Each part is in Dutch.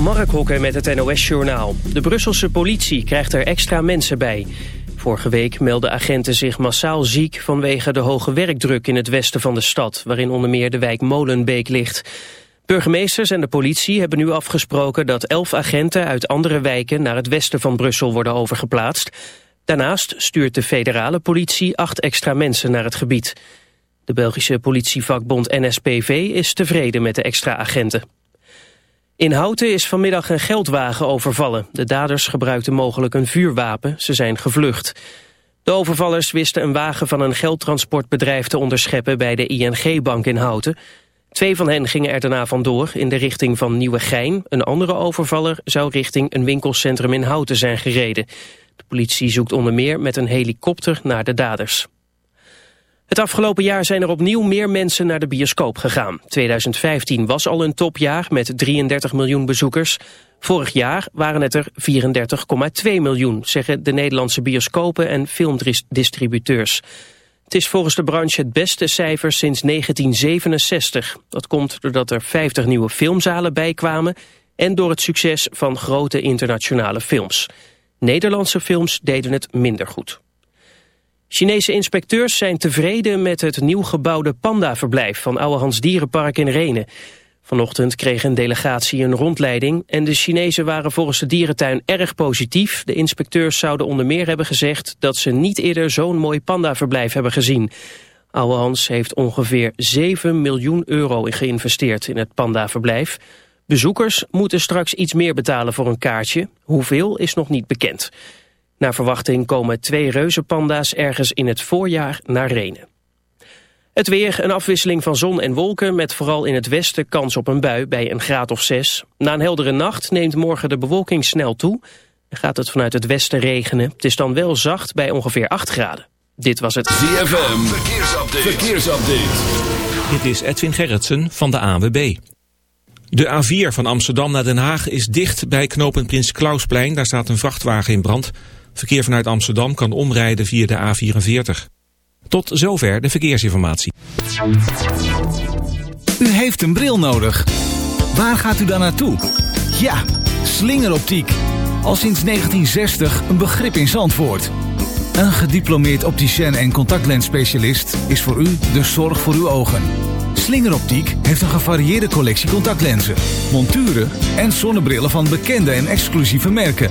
Mark Hokker met het NOS-journaal. De Brusselse politie krijgt er extra mensen bij. Vorige week meldden agenten zich massaal ziek vanwege de hoge werkdruk in het westen van de stad, waarin onder meer de wijk Molenbeek ligt. Burgemeesters en de politie hebben nu afgesproken dat elf agenten uit andere wijken naar het westen van Brussel worden overgeplaatst. Daarnaast stuurt de federale politie acht extra mensen naar het gebied. De Belgische politievakbond NSPV is tevreden met de extra agenten. In Houten is vanmiddag een geldwagen overvallen. De daders gebruikten mogelijk een vuurwapen. Ze zijn gevlucht. De overvallers wisten een wagen van een geldtransportbedrijf te onderscheppen bij de ING-bank in Houten. Twee van hen gingen er daarna vandoor in de richting van Nieuwegein. Een andere overvaller zou richting een winkelcentrum in Houten zijn gereden. De politie zoekt onder meer met een helikopter naar de daders. Het afgelopen jaar zijn er opnieuw meer mensen naar de bioscoop gegaan. 2015 was al een topjaar met 33 miljoen bezoekers. Vorig jaar waren het er 34,2 miljoen, zeggen de Nederlandse bioscopen en filmdistributeurs. Het is volgens de branche het beste cijfer sinds 1967. Dat komt doordat er 50 nieuwe filmzalen bijkwamen en door het succes van grote internationale films. Nederlandse films deden het minder goed. Chinese inspecteurs zijn tevreden met het nieuw gebouwde pandaverblijf van Ouwehands Dierenpark in Renen. Vanochtend kreeg een delegatie een rondleiding en de Chinezen waren volgens de dierentuin erg positief. De inspecteurs zouden onder meer hebben gezegd dat ze niet eerder zo'n mooi pandaverblijf hebben gezien. Ouwehans heeft ongeveer 7 miljoen euro geïnvesteerd in het pandaverblijf. Bezoekers moeten straks iets meer betalen voor een kaartje. Hoeveel is nog niet bekend. Naar verwachting komen twee reuzenpanda's ergens in het voorjaar naar Renen. Het weer, een afwisseling van zon en wolken met vooral in het westen kans op een bui bij een graad of zes. Na een heldere nacht neemt morgen de bewolking snel toe en gaat het vanuit het westen regenen. Het is dan wel zacht bij ongeveer 8 graden. Dit was het ZFM, verkeersupdate. verkeersupdate. Dit is Edwin Gerritsen van de AWB. De A4 van Amsterdam naar Den Haag is dicht bij knooppunt Prins Klausplein. Daar staat een vrachtwagen in brand. Verkeer vanuit Amsterdam kan omrijden via de A44. Tot zover de verkeersinformatie. U heeft een bril nodig. Waar gaat u dan naartoe? Ja, slingeroptiek. Al sinds 1960 een begrip in Zandvoort. Een gediplomeerd opticien en contactlensspecialist is voor u de zorg voor uw ogen. Slingeroptiek heeft een gevarieerde collectie contactlenzen, monturen en zonnebrillen van bekende en exclusieve merken.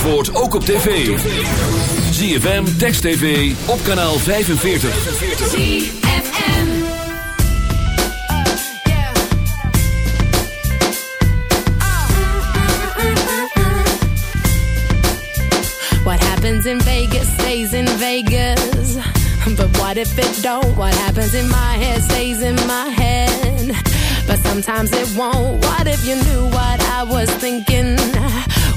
Zandvoort ook op tv. ZFM, Text TV, op kanaal 45. ZFM What happens in Vegas stays in Vegas. But what if it don't? What happens in my head stays in my head. But sometimes it won't. What if you knew what I was thinking?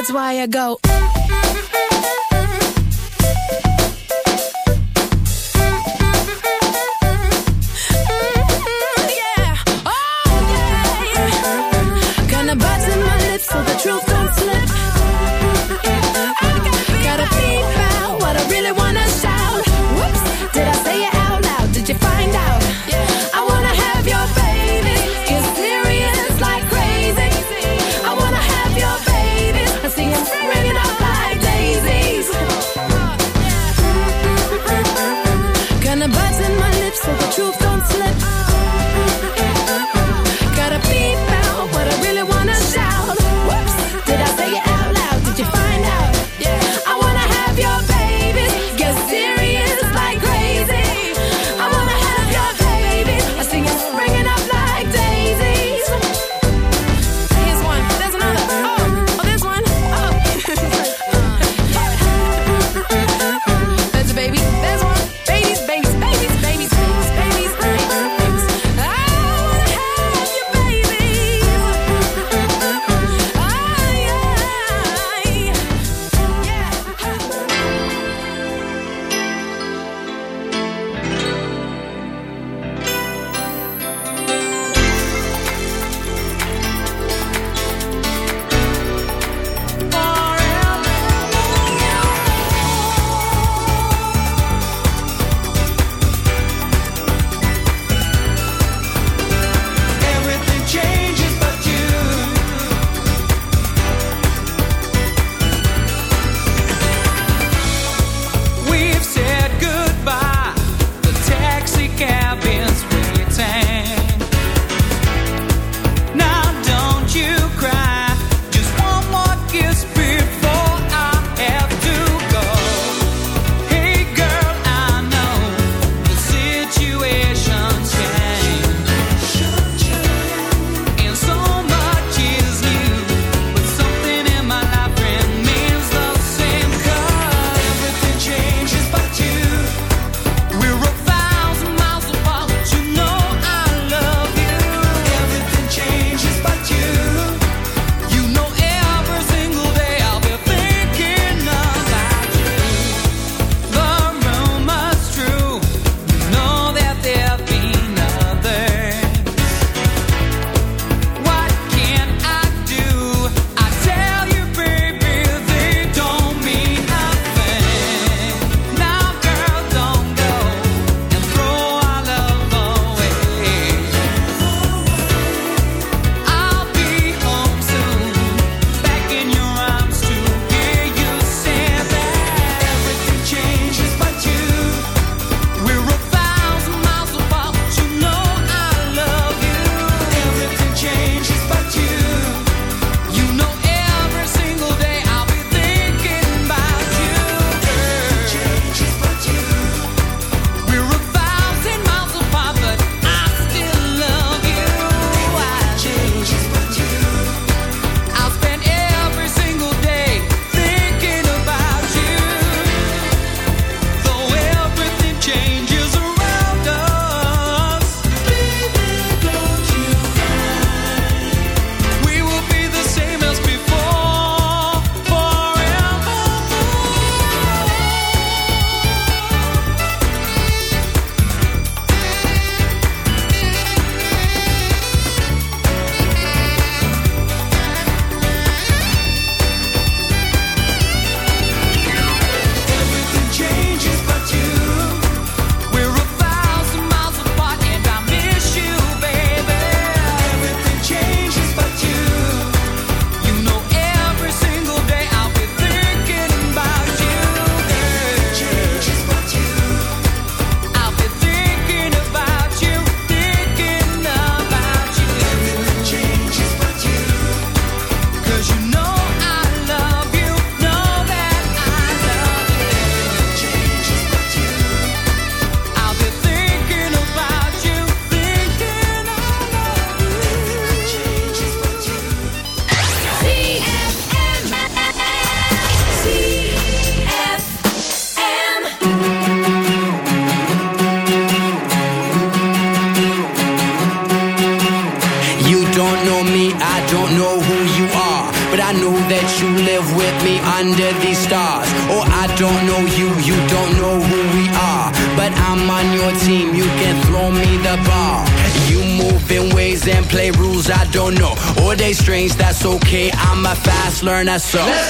That's why I go. Nassau.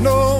no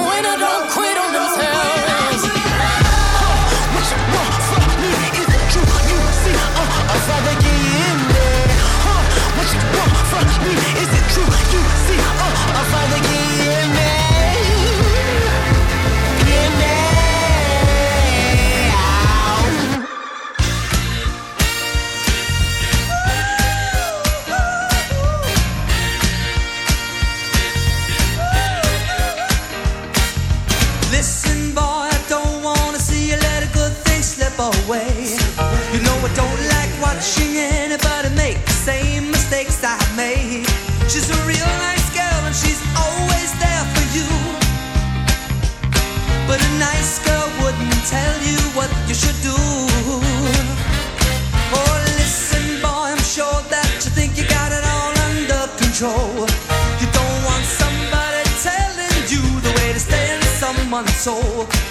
soul.